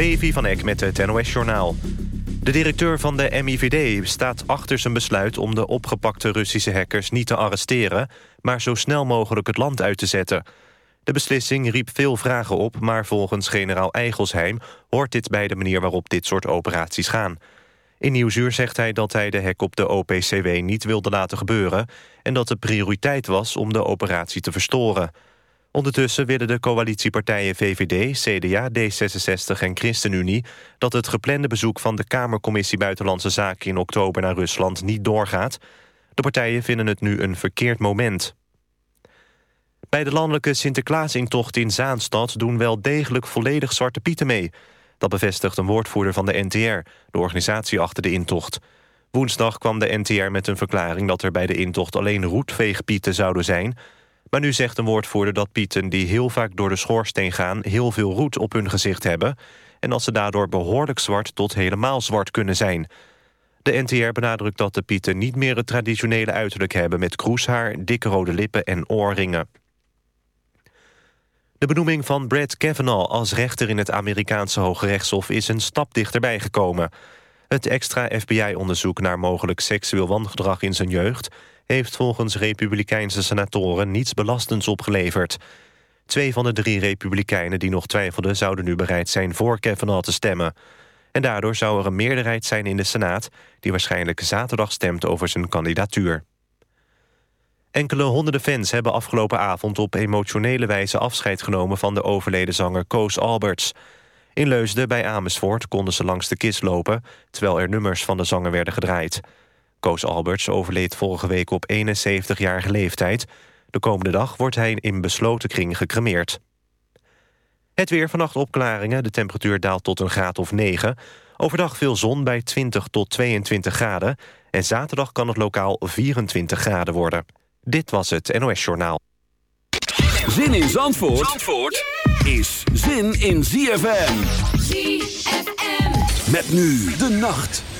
Levi van Eck met het NOS-journaal. De directeur van de MIVD staat achter zijn besluit... om de opgepakte Russische hackers niet te arresteren... maar zo snel mogelijk het land uit te zetten. De beslissing riep veel vragen op... maar volgens generaal Eigelsheim hoort dit bij de manier... waarop dit soort operaties gaan. In Nieuwsuur zegt hij dat hij de hack op de OPCW niet wilde laten gebeuren... en dat de prioriteit was om de operatie te verstoren... Ondertussen willen de coalitiepartijen VVD, CDA, D66 en ChristenUnie... dat het geplande bezoek van de Kamercommissie Buitenlandse Zaken in oktober naar Rusland niet doorgaat. De partijen vinden het nu een verkeerd moment. Bij de landelijke Sinterklaasintocht in Zaanstad doen wel degelijk volledig Zwarte Pieten mee. Dat bevestigt een woordvoerder van de NTR, de organisatie achter de intocht. Woensdag kwam de NTR met een verklaring dat er bij de intocht alleen roetveegpieten zouden zijn... Maar nu zegt een woordvoerder dat pieten die heel vaak door de schoorsteen gaan... heel veel roet op hun gezicht hebben... en dat ze daardoor behoorlijk zwart tot helemaal zwart kunnen zijn. De NTR benadrukt dat de pieten niet meer het traditionele uiterlijk hebben... met kroeshaar, dikke rode lippen en oorringen. De benoeming van Brett Kavanaugh als rechter in het Amerikaanse Hoge Rechtshof... is een stap dichterbij gekomen. Het extra FBI-onderzoek naar mogelijk seksueel wangedrag in zijn jeugd heeft volgens republikeinse senatoren niets belastends opgeleverd. Twee van de drie republikeinen die nog twijfelden... zouden nu bereid zijn voor Kavanaugh te stemmen. En daardoor zou er een meerderheid zijn in de Senaat... die waarschijnlijk zaterdag stemt over zijn kandidatuur. Enkele honderden fans hebben afgelopen avond op emotionele wijze afscheid genomen van de overleden zanger Koos Alberts. In Leusden bij Amersfoort konden ze langs de kist lopen, terwijl er nummers van de zanger werden gedraaid. Koos Alberts overleed vorige week op 71-jarige leeftijd. De komende dag wordt hij in besloten kring gecremeerd. Het weer vannacht opklaringen. De temperatuur daalt tot een graad of 9. Overdag veel zon bij 20 tot 22 graden. En zaterdag kan het lokaal 24 graden worden. Dit was het NOS Journaal. Zin in Zandvoort, Zandvoort is zin in ZFM. ZFM. Met nu de nacht.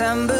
December.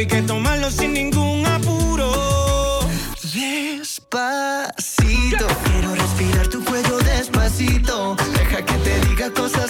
hay que tomarlo sin ningún apuro. Despacito, quiero respirar tu cuello despacito. Deja que te diga cosas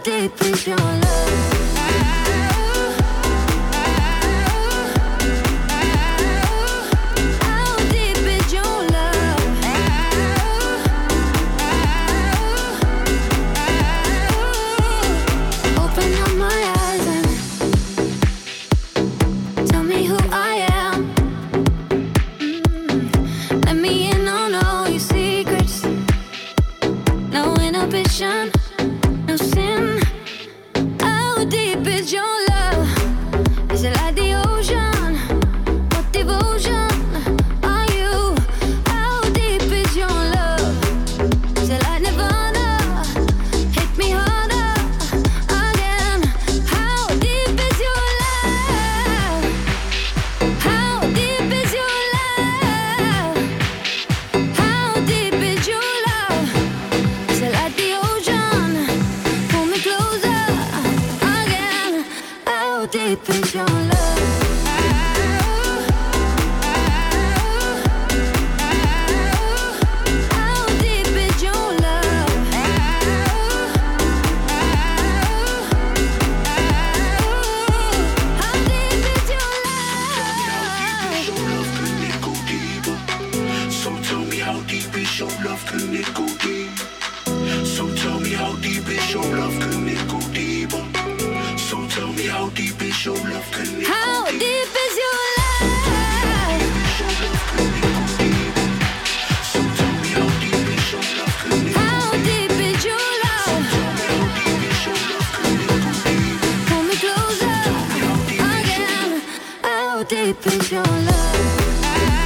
deep is your love? how deep is your love?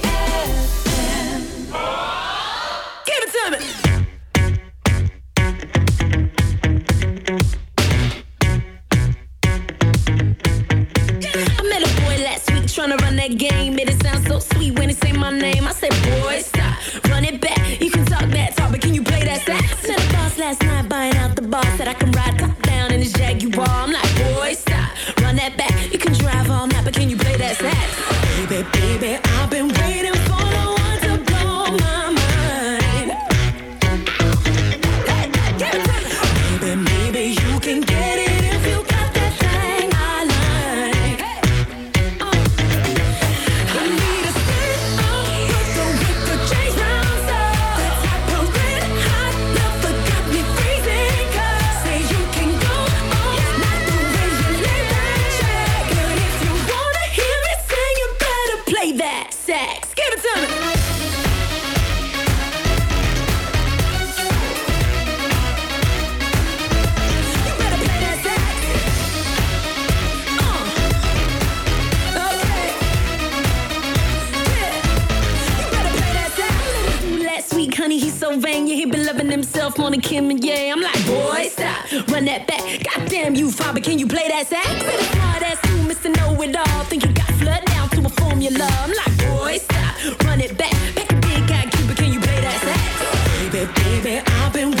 He been loving himself more than Kim and yeah. I'm like, boy, stop, run that back. Goddamn you, father, can you play that sax? With a hard ass you, Mr. Know It All. Think you got flood down to a formula. I'm like, boy, stop, run it back. Pack a big guy, Cuba, can you play that sax? Baby, baby, I've been